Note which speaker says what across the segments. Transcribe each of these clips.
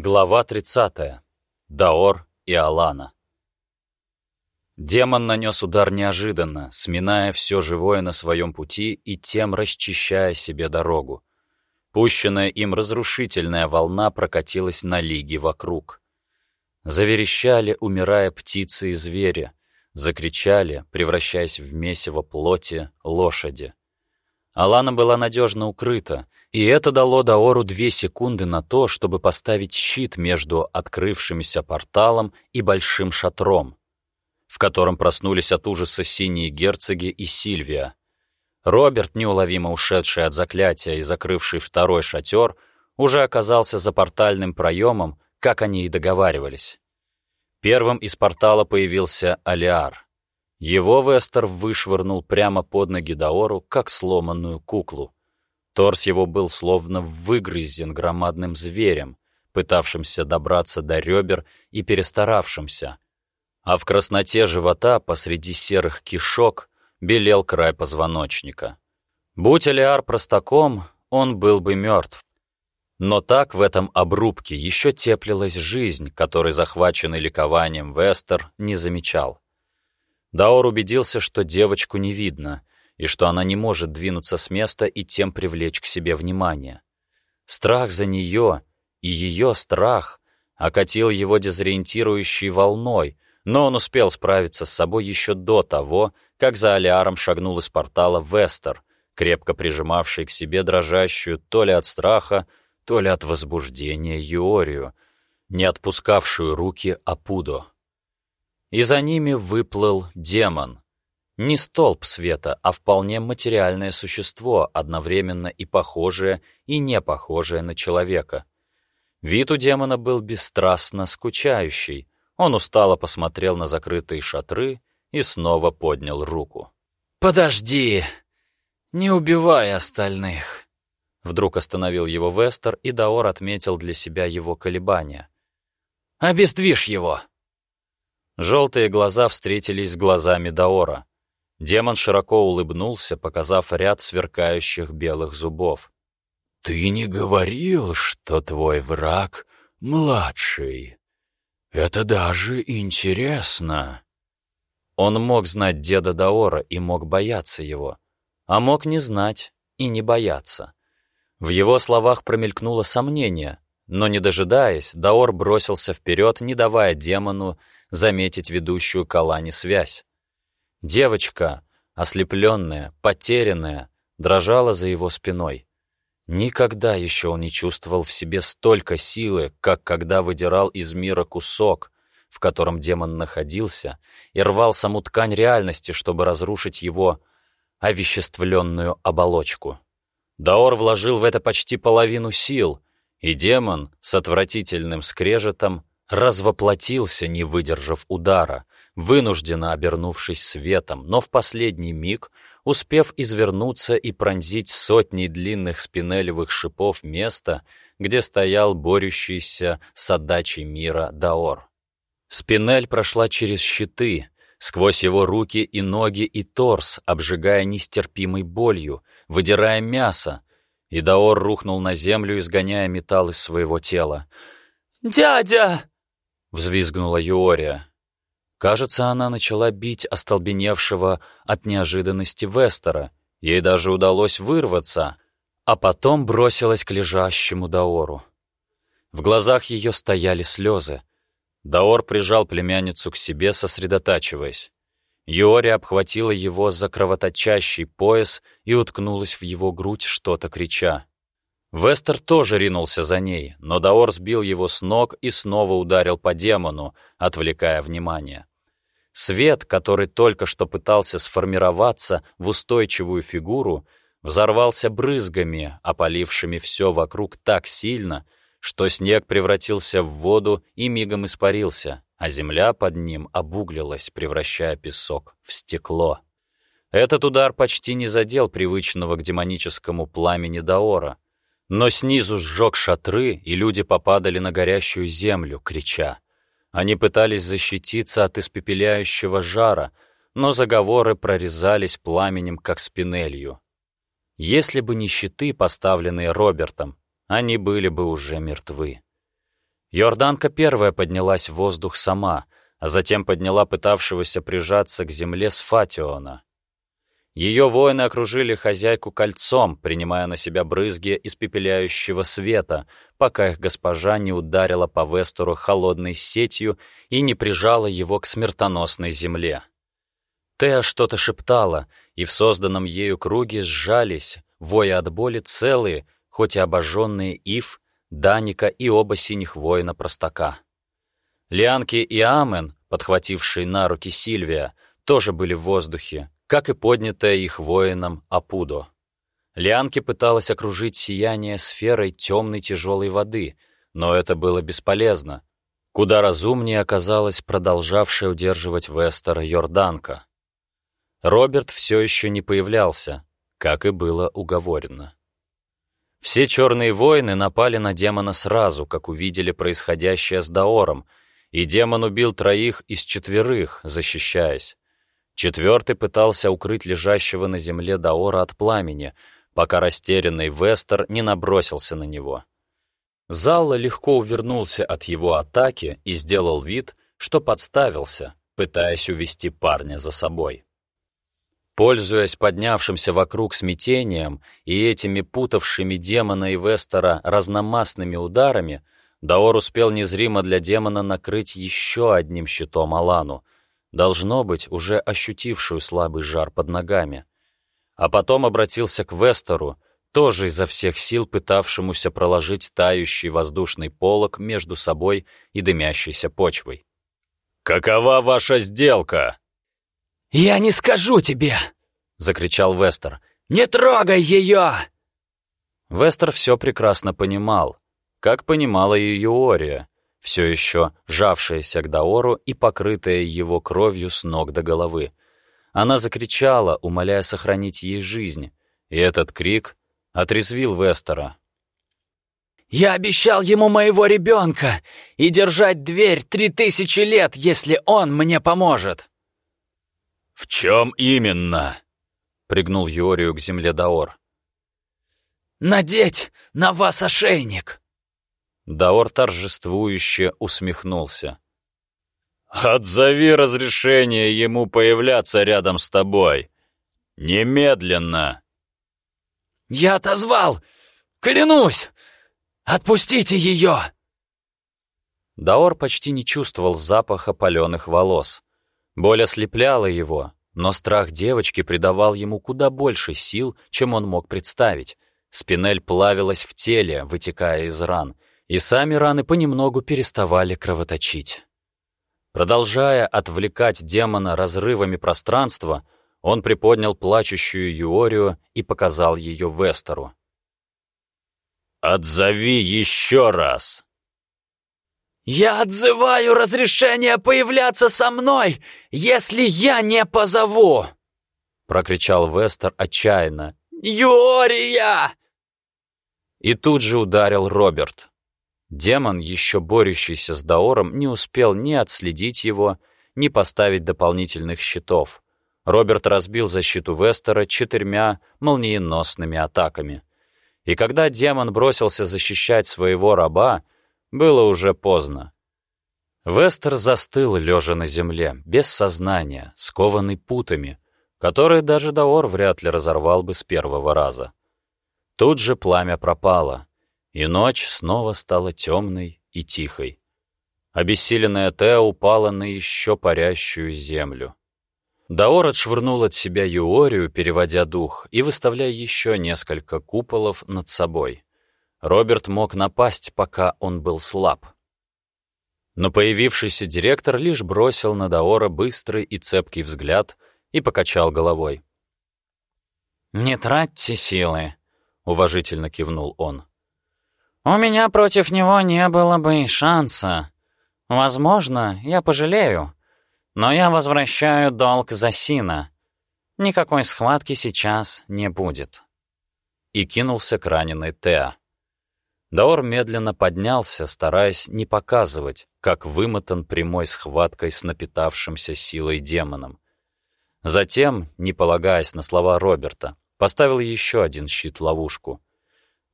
Speaker 1: Глава 30. Даор и Алана. Демон нанес удар неожиданно, сминая все живое на своем пути и тем расчищая себе дорогу. Пущенная им разрушительная волна прокатилась на лиги вокруг. Заверещали, умирая птицы и звери, закричали, превращаясь в месиво плоти, лошади. Алана была надежно укрыта, и это дало Даору две секунды на то, чтобы поставить щит между открывшимся порталом и большим шатром, в котором проснулись от ужаса синие герцоги и Сильвия. Роберт, неуловимо ушедший от заклятия и закрывший второй шатер, уже оказался за портальным проемом, как они и договаривались. Первым из портала появился Алиар. Его Вестер вышвырнул прямо под ноги Даору, как сломанную куклу. Торс его был словно выгрызен громадным зверем, пытавшимся добраться до ребер и перестаравшимся. А в красноте живота посреди серых кишок белел край позвоночника. Будь Алиар простаком, он был бы мертв. Но так в этом обрубке еще теплилась жизнь, которой захваченный ликованием Вестер не замечал. Даор убедился, что девочку не видно, и что она не может двинуться с места и тем привлечь к себе внимание. Страх за нее и ее страх окатил его дезориентирующей волной, но он успел справиться с собой еще до того, как за Алиаром шагнул из портала Вестер, крепко прижимавший к себе дрожащую то ли от страха, то ли от возбуждения Юорию, не отпускавшую руки Апудо. И за ними выплыл демон, не столб света, а вполне материальное существо, одновременно и похожее, и не похожее на человека. Вид у демона был бесстрастно скучающий. Он устало посмотрел на закрытые шатры и снова поднял руку.
Speaker 2: «Подожди! Не убивай остальных!»
Speaker 1: Вдруг остановил его Вестер, и Даор отметил для себя его колебания.
Speaker 2: «Обездвижь его!»
Speaker 1: Желтые глаза встретились с глазами Даора. Демон широко улыбнулся, показав ряд сверкающих белых зубов.
Speaker 3: «Ты не говорил, что твой враг младший. Это даже интересно».
Speaker 1: Он мог знать деда Даора и мог бояться его, а мог не знать и не бояться. В его словах промелькнуло сомнение, но, не дожидаясь, Даор бросился вперед, не давая демону заметить ведущую к Алане связь. Девочка, ослепленная, потерянная, дрожала за его спиной. Никогда еще он не чувствовал в себе столько силы, как когда выдирал из мира кусок, в котором демон находился, и рвал саму ткань реальности, чтобы разрушить его овеществленную оболочку. Даор вложил в это почти половину сил, и демон с отвратительным скрежетом развоплотился, не выдержав удара, вынужденно обернувшись светом, но в последний миг успев извернуться и пронзить сотни длинных спинелевых шипов места, где стоял борющийся с отдачей мира Даор. Спинель прошла через щиты, сквозь его руки и ноги и торс, обжигая нестерпимой болью, выдирая мясо, и Даор рухнул на землю, изгоняя металл из своего тела.
Speaker 2: «Дядя!»
Speaker 1: — взвизгнула Юория. Кажется, она начала бить остолбеневшего от неожиданности Вестера. Ей даже удалось вырваться, а потом бросилась к лежащему Даору. В глазах ее стояли слезы. Даор прижал племянницу к себе, сосредотачиваясь. Юори обхватила его за кровоточащий пояс и уткнулась в его грудь, что-то крича. Вестер тоже ринулся за ней, но Даор сбил его с ног и снова ударил по демону, отвлекая внимание. Свет, который только что пытался сформироваться в устойчивую фигуру, взорвался брызгами, опалившими все вокруг так сильно, что снег превратился в воду и мигом испарился, а земля под ним обуглилась, превращая песок в стекло. Этот удар почти не задел привычного к демоническому пламени Даора, но снизу сжег шатры, и люди попадали на горящую землю, крича. Они пытались защититься от испепеляющего жара, но заговоры прорезались пламенем, как спинелью. Если бы не щиты, поставленные Робертом, они были бы уже мертвы. Йорданка первая поднялась в воздух сама, а затем подняла пытавшегося прижаться к земле Сфатиона. Ее воины окружили хозяйку кольцом, принимая на себя брызги испепеляющего света, пока их госпожа не ударила по Вестеру холодной сетью и не прижала его к смертоносной земле. Теа что-то шептала, и в созданном ею круге сжались, воя от боли целые, хоть и обожженные Ив, Даника и оба синих воина-простака. Лианки и Амен, подхватившие на руки Сильвия, тоже были в воздухе, как и поднятая их воином Апудо. Лианки пыталась окружить сияние сферой темной тяжелой воды, но это было бесполезно. Куда разумнее оказалась продолжавшая удерживать Вестера Йорданка. Роберт все еще не появлялся, как и было уговорено. Все черные воины напали на демона сразу, как увидели происходящее с Даором, и демон убил троих из четверых, защищаясь. Четвертый пытался укрыть лежащего на земле Даора от пламени, пока растерянный Вестер не набросился на него. Залла легко увернулся от его атаки и сделал вид, что подставился, пытаясь увести парня за собой. Пользуясь поднявшимся вокруг смятением и этими путавшими демона и Вестера разномастными ударами, Даор успел незримо для демона накрыть еще одним щитом Алану, должно быть, уже ощутившую слабый жар под ногами. А потом обратился к Вестеру, тоже изо всех сил пытавшемуся проложить тающий воздушный полог между собой и дымящейся почвой. «Какова ваша сделка?»
Speaker 2: «Я не скажу тебе!» — закричал Вестер. «Не трогай ее!»
Speaker 1: Вестер все прекрасно понимал, как понимала и Юория, все еще жавшаяся к Даору и покрытая его кровью с ног до головы. Она закричала, умоляя сохранить ей жизнь, и этот крик отрезвил Вестера.
Speaker 2: «Я обещал ему моего ребенка и держать дверь три тысячи лет, если он мне поможет!»
Speaker 3: «В чем именно?» — пригнул Юорию к земле Даор.
Speaker 2: «Надеть на вас ошейник!»
Speaker 1: Даор торжествующе усмехнулся.
Speaker 3: «Отзови разрешение ему появляться рядом с тобой. Немедленно!»
Speaker 2: «Я отозвал! Клянусь! Отпустите ее!»
Speaker 1: Даор почти не чувствовал запаха паленых волос. Боль ослепляла его, но страх девочки придавал ему куда больше сил, чем он мог представить. Спинель плавилась в теле, вытекая из ран, и сами раны понемногу переставали кровоточить. Продолжая отвлекать демона разрывами пространства, он приподнял плачущую Юорию и показал ее Вестеру.
Speaker 3: «Отзови еще раз!»
Speaker 2: «Я отзываю разрешение появляться со мной, если я не позову!»
Speaker 1: Прокричал Вестер отчаянно.
Speaker 2: «Юрия!»
Speaker 1: И тут же ударил Роберт. Демон, еще борющийся с Даором, не успел ни отследить его, ни поставить дополнительных щитов. Роберт разбил защиту Вестера четырьмя молниеносными атаками. И когда демон бросился защищать своего раба, было уже поздно. Вестер застыл, лежа на земле, без сознания, скованный путами, которые даже Даор вряд ли разорвал бы с первого раза. Тут же пламя пропало, и ночь снова стала темной и тихой. Обессиленная Теа упала на еще парящую землю. Даор отшвырнул от себя Юорию, переводя дух, и выставляя еще несколько куполов над собой. Роберт мог напасть, пока он был слаб. Но появившийся директор лишь бросил на Даора быстрый и цепкий взгляд и покачал головой.
Speaker 2: «Не тратьте силы», — уважительно кивнул он. «У меня против него не было бы и шанса. Возможно, я пожалею, но я возвращаю долг за Сина. Никакой схватки сейчас не будет».
Speaker 1: И кинулся к раненой Теа. Даор медленно поднялся, стараясь не показывать, как вымотан прямой схваткой с напитавшимся силой демоном. Затем, не полагаясь на слова Роберта, поставил еще один щит-ловушку.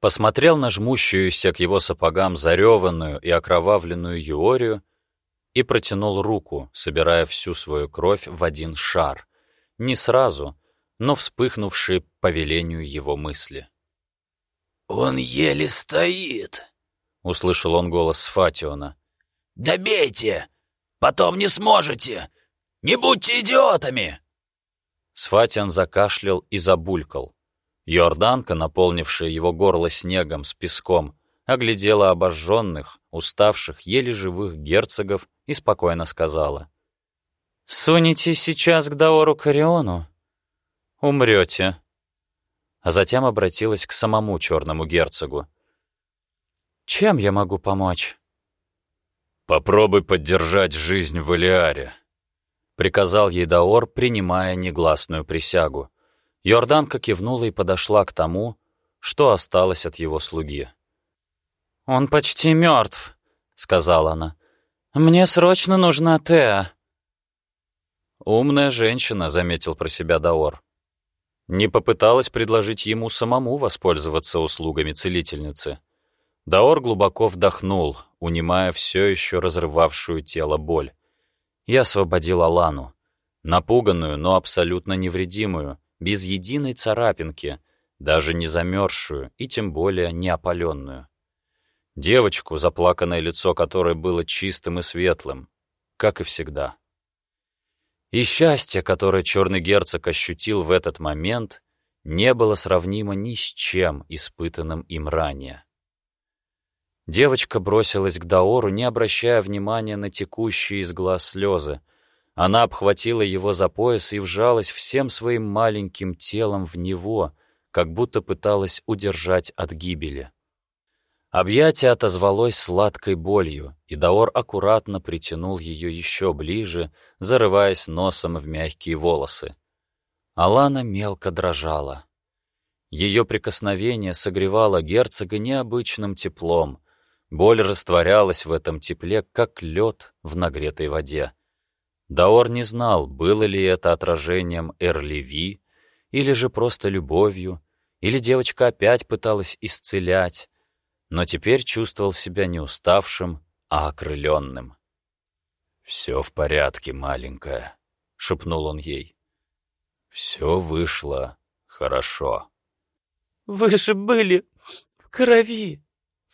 Speaker 1: Посмотрел на жмущуюся к его сапогам зареванную и окровавленную Юорию и протянул руку, собирая всю свою кровь в один шар, не сразу, но вспыхнувшие по велению его мысли.
Speaker 3: «Он еле стоит», —
Speaker 1: услышал он голос Фатиона.
Speaker 3: «Добейте! Потом не сможете! Не будьте идиотами!»
Speaker 1: Сфатиан закашлял и забулькал. Йорданка, наполнившая его горло снегом с песком, оглядела обожженных, уставших, еле живых герцогов и спокойно сказала.
Speaker 2: «Сунете сейчас к Даору Кариону? Умрете».
Speaker 1: А затем обратилась к самому черному герцогу.
Speaker 2: «Чем я могу помочь?»
Speaker 3: «Попробуй поддержать жизнь в Элиаре», —
Speaker 1: приказал ей Даор, принимая негласную присягу. Йорданка кивнула и подошла к тому, что осталось от его слуги.
Speaker 2: «Он почти мертв», — сказала она. «Мне срочно нужна Теа».
Speaker 1: «Умная женщина», — заметил про себя Даор. Не попыталась предложить ему самому воспользоваться услугами целительницы. Даор глубоко вдохнул, унимая все еще разрывавшую тело боль. Я освободил Алану, напуганную, но абсолютно невредимую, без единой царапинки, даже не замерзшую и тем более не опаленную. Девочку, заплаканное лицо которой было чистым и светлым, как и всегда. И счастье, которое черный герцог ощутил в этот момент, не было сравнимо ни с чем, испытанным им ранее. Девочка бросилась к Даору, не обращая внимания на текущие из глаз слезы. Она обхватила его за пояс и вжалась всем своим маленьким телом в него, как будто пыталась удержать от гибели. Объятие отозвалось сладкой болью, и Даор аккуратно притянул ее еще ближе, зарываясь носом в мягкие волосы. Алана мелко дрожала. Ее прикосновение согревало герцога необычным теплом, Боль растворялась в этом тепле, как лед в нагретой воде. Даор не знал, было ли это отражением Эрливи, или же просто любовью, или девочка опять пыталась исцелять, но теперь чувствовал себя не уставшим, а окрыленным.
Speaker 3: «Все в порядке, маленькая», — шепнул он ей. «Все вышло хорошо».
Speaker 2: «Вы же были в крови!»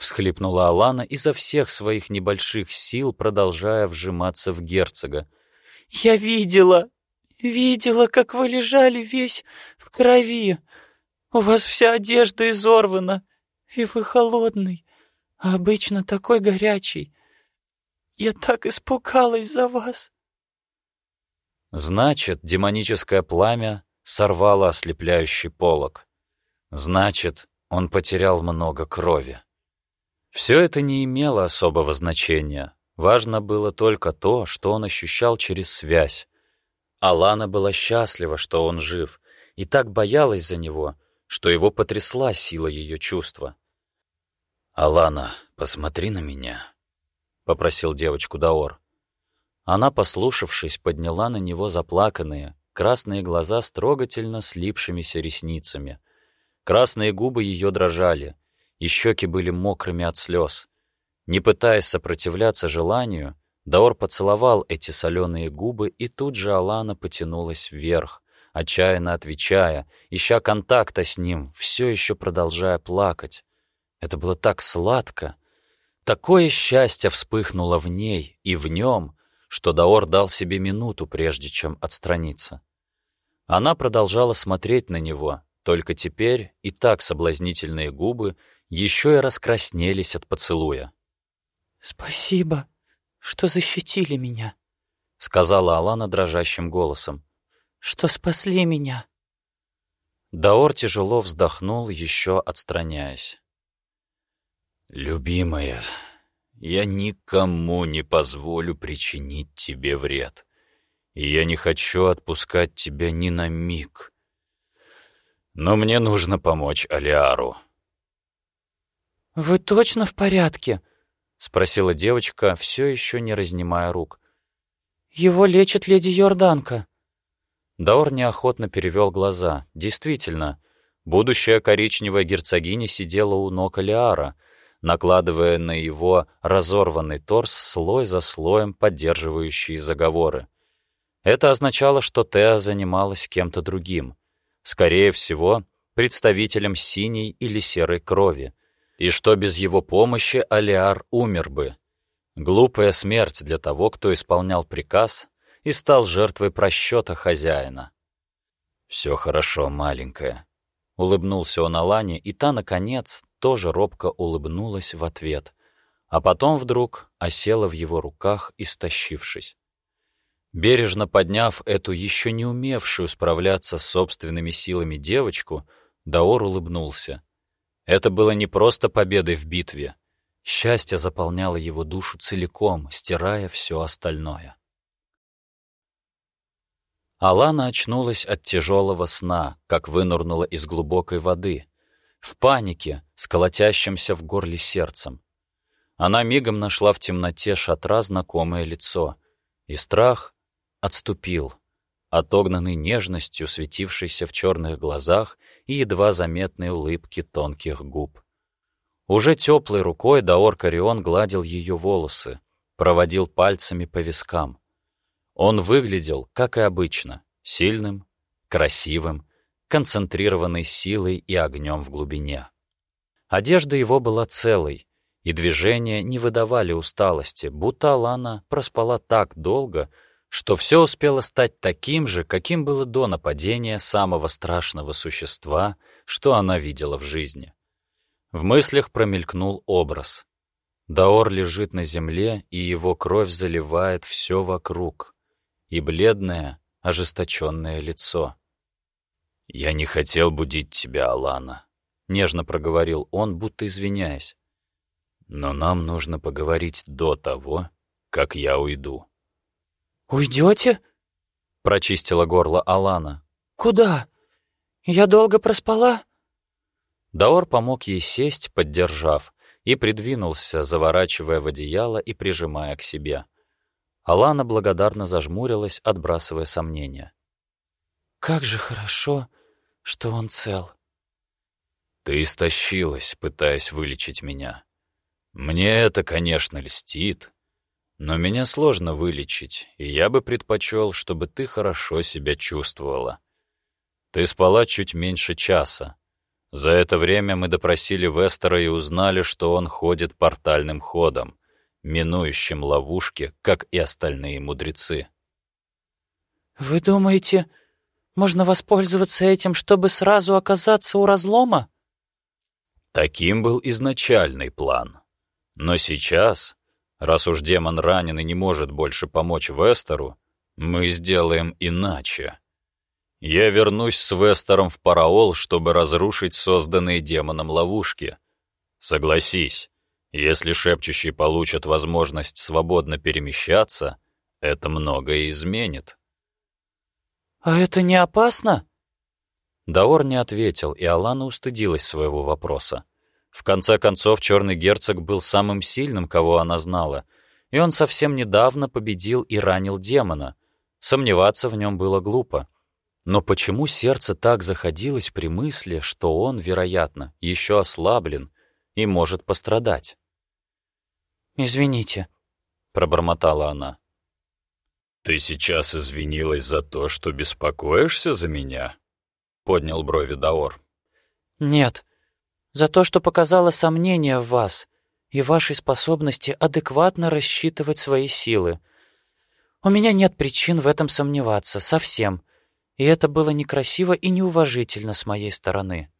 Speaker 1: всхлипнула Алана изо всех своих небольших сил, продолжая вжиматься в герцога.
Speaker 2: «Я видела, видела, как вы лежали весь в крови. У вас вся одежда изорвана, и вы холодный, а обычно такой горячий. Я так испугалась за вас».
Speaker 1: Значит, демоническое пламя сорвало ослепляющий полог. Значит, он потерял много крови. Все это не имело особого значения. Важно было только то, что он ощущал через связь. Алана была счастлива, что он жив, и так боялась за него, что его потрясла сила ее чувства.
Speaker 3: «Алана, посмотри на меня», — попросил девочку Даор.
Speaker 1: Она, послушавшись, подняла на него заплаканные, красные глаза с трогательно слипшимися ресницами. Красные губы ее дрожали, и щеки были мокрыми от слез. Не пытаясь сопротивляться желанию, Даор поцеловал эти соленые губы, и тут же Алана потянулась вверх, отчаянно отвечая, ища контакта с ним, все еще продолжая плакать. Это было так сладко. Такое счастье вспыхнуло в ней и в нем, что Даор дал себе минуту, прежде чем отстраниться. Она продолжала смотреть на него, только теперь и так соблазнительные губы еще и раскраснелись от поцелуя.
Speaker 2: «Спасибо, что защитили меня», —
Speaker 1: сказала Алана дрожащим голосом.
Speaker 2: «Что спасли меня».
Speaker 1: Даор тяжело вздохнул, еще отстраняясь.
Speaker 3: «Любимая, я никому не позволю причинить тебе вред, и я не хочу отпускать тебя ни на миг. Но мне нужно помочь Алиару».
Speaker 2: «Вы точно в порядке?»
Speaker 1: — спросила девочка, все еще не разнимая рук.
Speaker 2: «Его лечит леди Йорданка».
Speaker 1: Даор неохотно перевел глаза. Действительно, Будущая коричневая герцогиня сидела у ног Алиара, накладывая на его разорванный торс слой за слоем поддерживающие заговоры. Это означало, что Теа занималась кем-то другим, скорее всего, представителем синей или серой крови, и что без его помощи Алиар умер бы. Глупая смерть для того, кто исполнял приказ и стал жертвой просчета хозяина. «Все хорошо, маленькая», — улыбнулся он Алане, и та, наконец, тоже робко улыбнулась в ответ, а потом вдруг осела в его руках, истощившись. Бережно подняв эту еще не умевшую справляться с собственными силами девочку, Даор улыбнулся. Это было не просто победой в битве. Счастье заполняло его душу целиком, стирая все остальное. Алана очнулась от тяжелого сна, как вынырнула из глубокой воды, в панике, с в горле сердцем. Она мигом нашла в темноте шатра знакомое лицо, и страх отступил, отогнанный нежностью, светившейся в черных глазах и едва заметной улыбки тонких губ. Уже теплой рукой Даор Карион гладил ее волосы, проводил пальцами по вискам. Он выглядел, как и обычно, сильным, красивым, концентрированной силой и огнем в глубине. Одежда его была целой, и движения не выдавали усталости, будто Алана проспала так долго, что все успело стать таким же, каким было до нападения самого страшного существа, что она видела в жизни. В мыслях промелькнул образ. Даор лежит на земле, и его кровь заливает все вокруг. И бледное, ожесточенное лицо. «Я не хотел будить тебя, Алана», — нежно проговорил он, будто извиняясь. «Но нам нужно поговорить до того, как я уйду».
Speaker 2: «Уйдете?» — прочистила горло Алана. «Куда? Я долго проспала?»
Speaker 1: Даор помог ей сесть, поддержав, и придвинулся, заворачивая в одеяло и прижимая к себе. Алана благодарно зажмурилась, отбрасывая сомнения.
Speaker 2: «Как же хорошо, что он цел».
Speaker 3: «Ты истощилась, пытаясь вылечить меня. Мне это, конечно, льстит, но меня сложно вылечить, и я бы предпочел, чтобы ты хорошо себя чувствовала. Ты спала чуть меньше часа. За это время мы допросили Вестера и узнали, что он ходит портальным ходом, минующим ловушки, как и остальные мудрецы.
Speaker 2: «Вы думаете, можно воспользоваться этим, чтобы сразу оказаться у разлома?»
Speaker 3: Таким был изначальный план. Но сейчас Раз уж демон ранен и не может больше помочь Вестеру, мы сделаем иначе. Я вернусь с Вестером в Параол, чтобы разрушить созданные демоном ловушки. Согласись, если шепчущий получат возможность свободно перемещаться, это многое изменит.
Speaker 2: «А это не опасно?»
Speaker 1: Даор не ответил, и Алана устыдилась своего вопроса. В конце концов, черный герцог был самым сильным, кого она знала, и он совсем недавно победил и ранил демона. Сомневаться в нем было глупо. Но почему сердце так заходилось при мысли, что он, вероятно, еще ослаблен и может пострадать?
Speaker 2: «Извините», — пробормотала она.
Speaker 3: «Ты сейчас извинилась за то, что беспокоишься за меня?» — поднял брови Даор.
Speaker 2: «Нет, за то, что показала сомнения в вас и вашей способности адекватно рассчитывать свои силы. У меня нет причин в этом сомневаться, совсем. И это было некрасиво и неуважительно с моей стороны.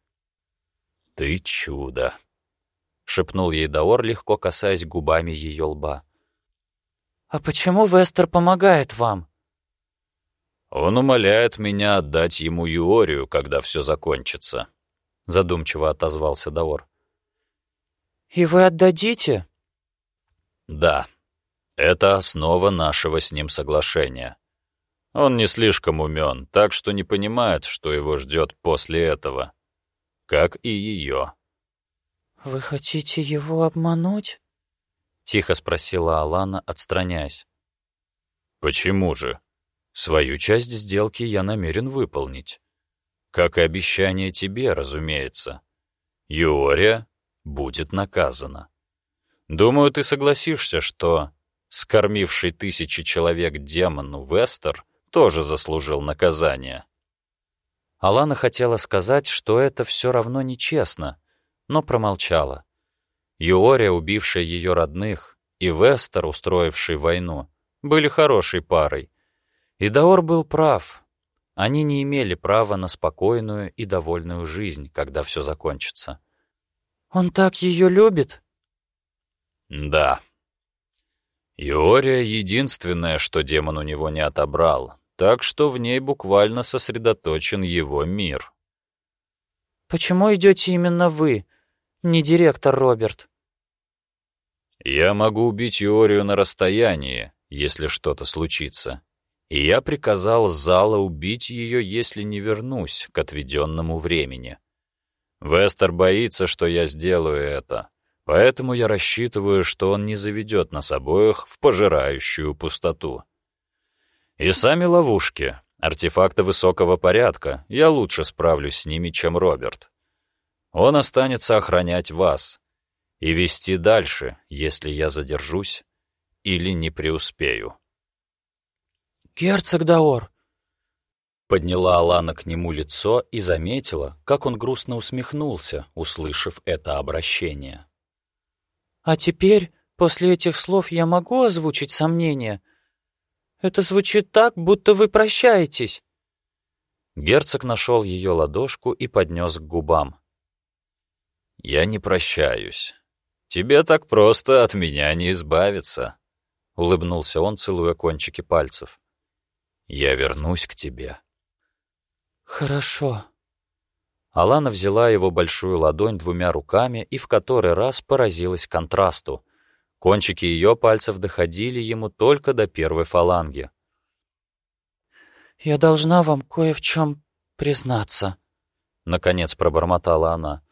Speaker 3: «Ты чудо!»
Speaker 1: — шепнул ей Даор, легко касаясь губами ее лба.
Speaker 2: «А почему Вестер помогает вам?»
Speaker 3: «Он умоляет меня отдать ему Юорию, когда все закончится», — задумчиво отозвался Даор.
Speaker 2: «И вы отдадите?»
Speaker 3: «Да. Это основа нашего с ним соглашения. Он не слишком умен, так что не понимает, что его ждет после этого. Как и ее».
Speaker 2: «Вы хотите его обмануть?»
Speaker 1: — тихо спросила Алана, отстраняясь.
Speaker 3: «Почему же? Свою часть сделки я намерен выполнить. Как и обещание тебе, разумеется. Юория будет наказана. Думаю, ты согласишься, что скормивший тысячи человек демону Вестер тоже заслужил наказание.
Speaker 1: Алана хотела сказать, что это все равно нечестно, но промолчала. Юория, убившая ее родных, и Вестер, устроивший войну, были хорошей парой. И Даор был прав. Они не имели права на спокойную и довольную жизнь, когда все закончится.
Speaker 2: «Он так ее любит?»
Speaker 3: «Да», Иория — единственное, что демон у него не отобрал, так что в ней буквально сосредоточен его мир.
Speaker 2: «Почему идете именно вы, не директор Роберт?»
Speaker 3: «Я могу убить Иорию на расстоянии, если что-то случится, и я приказал Зала убить ее, если не вернусь к отведенному времени. Вестер боится, что я сделаю это, Поэтому я рассчитываю, что он не заведет нас обоих в пожирающую пустоту. И сами ловушки, артефакты высокого порядка, я лучше справлюсь с ними, чем Роберт. Он останется охранять вас и вести дальше, если я задержусь или не преуспею.
Speaker 2: «Герцог Даор!»
Speaker 1: Подняла Алана к нему лицо и заметила, как он грустно усмехнулся, услышав это обращение.
Speaker 2: А теперь, после этих слов, я могу озвучить сомнения? Это звучит так, будто вы прощаетесь.
Speaker 1: Герцог нашел ее ладошку и поднес к губам.
Speaker 3: «Я не прощаюсь. Тебе так просто от меня не избавиться», — улыбнулся он, целуя кончики пальцев. «Я вернусь к тебе».
Speaker 2: «Хорошо»,
Speaker 1: Алана взяла его большую ладонь двумя руками и в который раз поразилась контрасту. Кончики ее пальцев доходили ему только до первой фаланги.
Speaker 2: «Я должна вам кое в чем признаться», — наконец пробормотала она.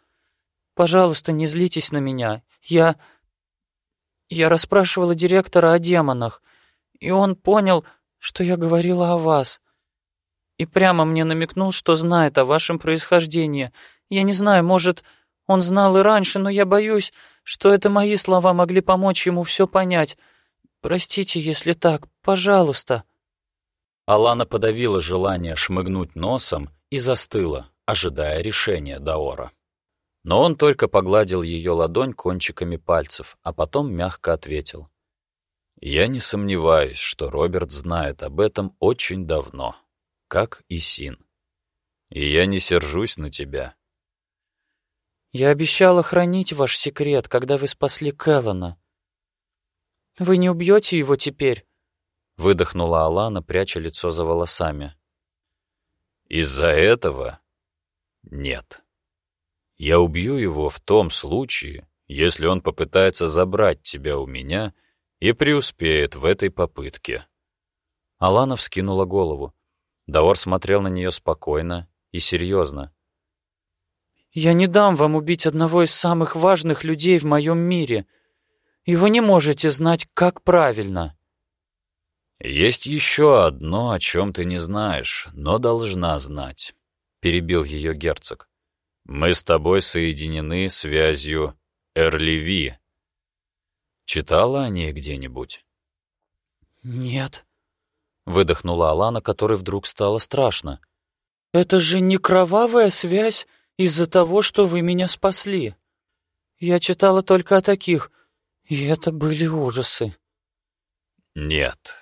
Speaker 2: «Пожалуйста, не злитесь на меня. Я... Я расспрашивала директора о демонах, и он понял, что я говорила о вас и прямо мне намекнул, что знает о вашем происхождении. Я не знаю, может, он знал и раньше, но я боюсь, что это мои слова могли помочь ему все понять. Простите, если так, пожалуйста».
Speaker 1: Алана подавила желание шмыгнуть носом и застыла, ожидая решения Даора. Но он только погладил ее ладонь кончиками пальцев, а потом мягко ответил. «Я не сомневаюсь, что Роберт знает об этом очень давно» как и Син. И я не сержусь на тебя.
Speaker 2: Я обещала хранить ваш секрет, когда вы спасли Кэллона. Вы не убьете его теперь?
Speaker 1: Выдохнула Алана, пряча лицо за волосами.
Speaker 3: Из-за этого? Нет. Я убью его в том случае, если он попытается забрать тебя у меня и преуспеет в этой попытке.
Speaker 1: Алана вскинула голову. Даор смотрел на нее спокойно и серьезно.
Speaker 2: «Я не дам вам убить одного из самых важных людей в моем мире, и вы не можете знать, как правильно».
Speaker 3: «Есть еще одно, о чем ты не знаешь, но должна знать», — перебил ее герцог. «Мы с тобой соединены связью Эрливи. Читала о ней где-нибудь?»
Speaker 2: «Нет»,
Speaker 1: выдохнула Алана, которой вдруг стало страшно.
Speaker 2: «Это же не кровавая связь из-за того, что вы меня спасли. Я читала только о таких, и это были ужасы».
Speaker 3: «Нет,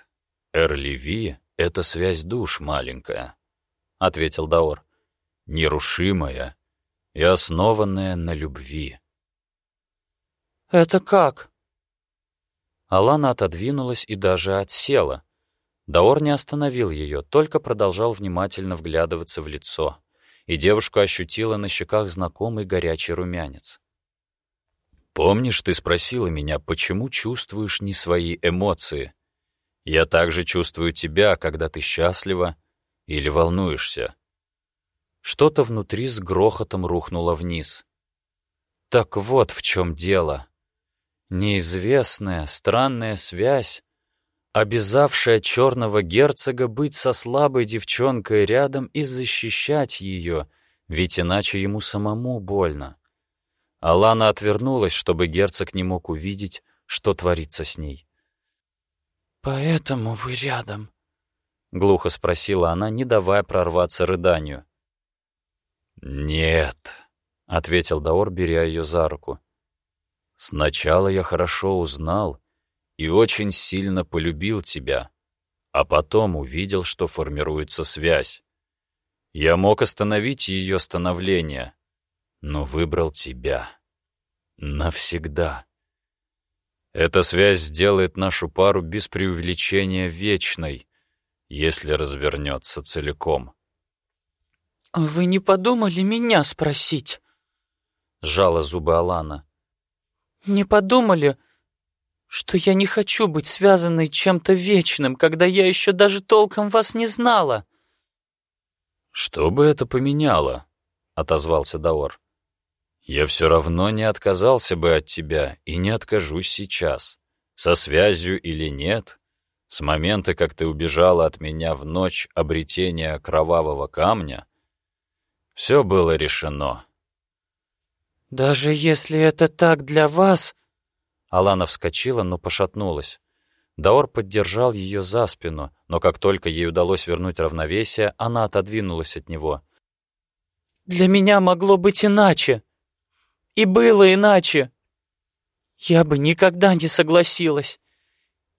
Speaker 3: Эрливи — это связь душ маленькая», — ответил Даор. «Нерушимая и основанная на любви».
Speaker 2: «Это как?»
Speaker 1: Алана отодвинулась и даже отсела, Даор не остановил ее, только продолжал внимательно вглядываться в лицо, и девушка ощутила на щеках знакомый горячий румянец.
Speaker 3: «Помнишь, ты спросила меня, почему чувствуешь не свои эмоции? Я также чувствую тебя, когда ты счастлива или волнуешься».
Speaker 1: Что-то внутри с грохотом рухнуло вниз. Так вот в чем дело. Неизвестная, странная связь обязавшая черного герцога быть со слабой девчонкой рядом и защищать ее, ведь иначе ему самому больно. Алана отвернулась, чтобы герцог не мог увидеть, что творится с ней.
Speaker 2: «Поэтому вы рядом?»
Speaker 1: — глухо спросила она, не давая прорваться рыданию.
Speaker 3: «Нет», — ответил Даор, беря ее за руку. «Сначала я хорошо узнал и очень сильно полюбил тебя, а потом увидел, что формируется связь. Я мог остановить ее становление, но выбрал тебя. Навсегда. Эта связь сделает нашу пару без преувеличения вечной, если развернется целиком.
Speaker 2: «Вы не подумали меня спросить?»
Speaker 1: — сжала зубы Алана.
Speaker 2: «Не подумали, что я не хочу быть связанной чем-то вечным, когда я еще даже толком вас не знала?»
Speaker 3: «Что бы это поменяло?» — отозвался Даор. «Я все равно не отказался бы от тебя и не откажусь сейчас. Со связью или нет, с момента, как ты убежала от меня в ночь обретения кровавого камня, все было решено.
Speaker 2: «Даже если это так для вас...»
Speaker 1: Алана вскочила, но пошатнулась. Даор поддержал ее за спину, но как только ей удалось вернуть равновесие, она отодвинулась от него.
Speaker 2: «Для меня могло быть иначе. И было иначе. Я бы никогда не согласилась.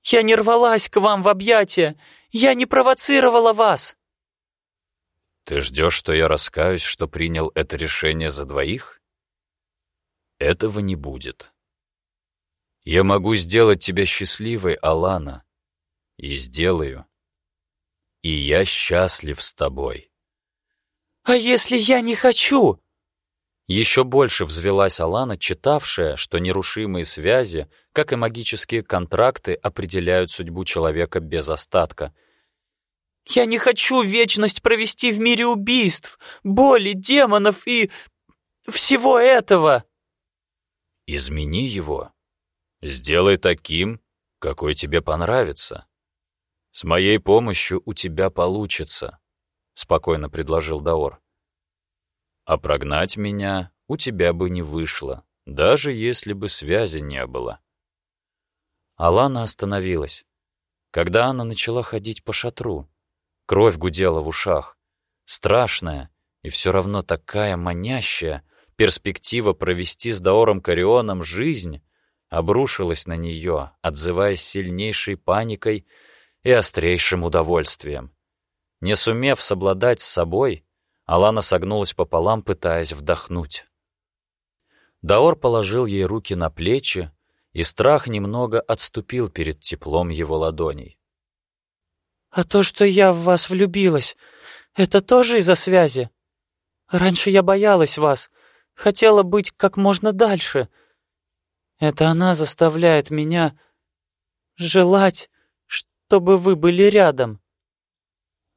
Speaker 2: Я не рвалась к вам в объятия. Я не провоцировала вас.
Speaker 3: Ты ждешь, что я раскаюсь, что принял это решение за двоих? Этого не будет. Я могу сделать тебя счастливой, Алана. И сделаю. И я счастлив с тобой.
Speaker 2: А если я не хочу?
Speaker 1: Еще больше взвелась Алана, читавшая, что нерушимые связи, как и магические контракты, определяют судьбу человека без остатка.
Speaker 2: «Я не хочу вечность провести в мире убийств, боли, демонов и... всего этого!»
Speaker 3: «Измени его. Сделай таким, какой тебе понравится. С моей помощью у тебя получится», — спокойно предложил Даор. А прогнать меня у тебя бы не вышло, даже если бы связи не было.
Speaker 1: Алана остановилась. Когда она начала ходить по шатру, кровь гудела в ушах. Страшная и все равно такая манящая перспектива провести с Даором Карионом жизнь обрушилась на нее, отзываясь сильнейшей паникой и острейшим удовольствием. Не сумев совладать с собой, Алана согнулась пополам, пытаясь вдохнуть. Даор положил ей руки на плечи, и страх немного отступил перед теплом его ладоней.
Speaker 2: «А то, что я в вас влюбилась, это тоже из-за связи? Раньше я боялась вас, хотела быть как можно дальше. Это она заставляет меня желать, чтобы вы были рядом».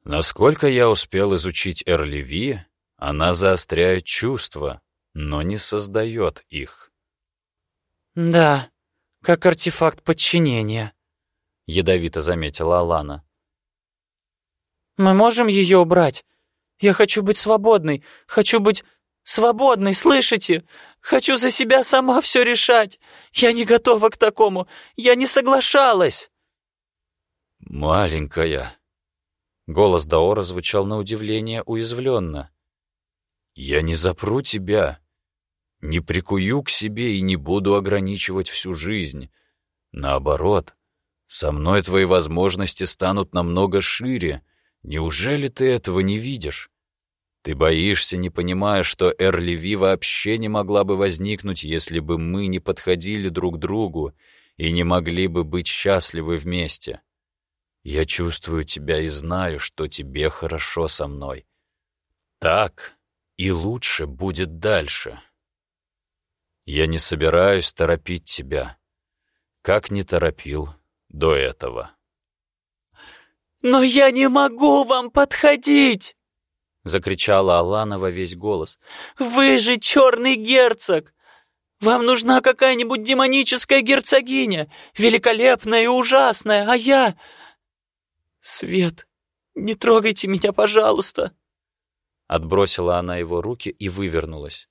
Speaker 3: Насколько я успел изучить Эрливи, она заостряет чувства, но не создает их.
Speaker 2: «Да, как артефакт подчинения», —
Speaker 1: ядовито заметила Алана.
Speaker 2: «Мы можем ее убрать? Я хочу быть свободной, хочу быть свободной, слышите? Хочу за себя сама все решать. Я не готова к такому, я не соглашалась».
Speaker 3: «Маленькая»,
Speaker 1: Голос Даора звучал на удивление уязвленно.
Speaker 3: «Я не запру тебя, не прикую к себе и не буду ограничивать всю жизнь. Наоборот, со мной твои возможности станут намного шире. Неужели ты этого не видишь? Ты боишься, не понимая, что Эрливи вообще не могла бы возникнуть, если бы мы не подходили друг другу и не могли бы быть счастливы вместе. Я чувствую тебя и знаю, что тебе хорошо со мной. Так и лучше будет дальше. Я не собираюсь торопить тебя, как не торопил до этого.
Speaker 2: «Но я не могу вам подходить!»
Speaker 1: — закричала Алана во весь голос.
Speaker 2: «Вы же черный герцог! Вам нужна какая-нибудь демоническая герцогиня, великолепная и ужасная, а я... Свет, не трогайте меня, пожалуйста!»
Speaker 1: Отбросила она его руки и вывернулась.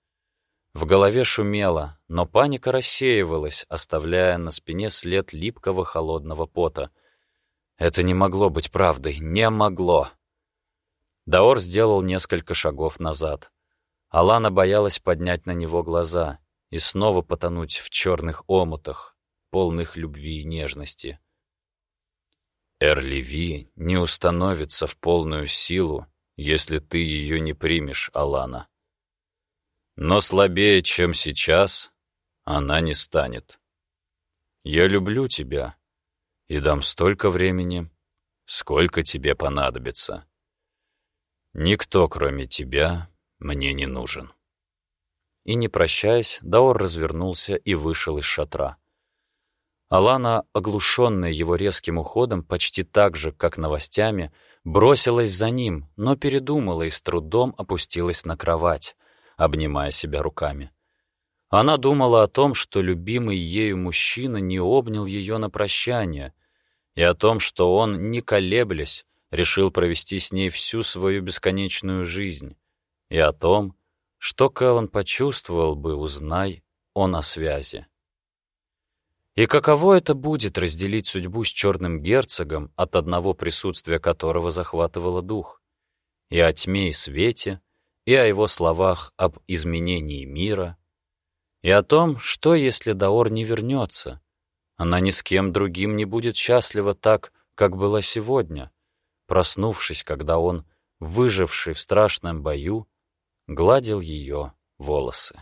Speaker 1: В голове шумело, но паника рассеивалась, оставляя на спине след липкого холодного пота. Это не могло быть правдой, не могло. Даор сделал несколько шагов назад. Алана боялась поднять на него глаза и снова потонуть в черных омутах, полных любви и нежности. Эрливи не установится в полную силу, если ты ее не примешь, Алана. Но слабее, чем сейчас, она не станет. Я люблю тебя и дам столько времени, сколько тебе понадобится. Никто, кроме тебя, мне не нужен. И не прощаясь, Даор развернулся и вышел из шатра. Алана, оглушенная его резким уходом, почти так же, как новостями, бросилась за ним, но передумала и с трудом опустилась на кровать, обнимая себя руками. Она думала о том, что любимый ею мужчина не обнял ее на прощание, и о том, что он, не колеблясь, решил провести с ней всю свою бесконечную жизнь, и о том, что Кэллен почувствовал бы, узнай он о связи. И каково это будет разделить судьбу с черным герцогом, от одного присутствия которого захватывало дух? И о тьме и свете, и о его словах об изменении мира, и о том, что если Даор не вернется. Она ни с кем другим не будет счастлива так, как была сегодня, проснувшись, когда он, выживший в страшном бою, гладил ее волосы.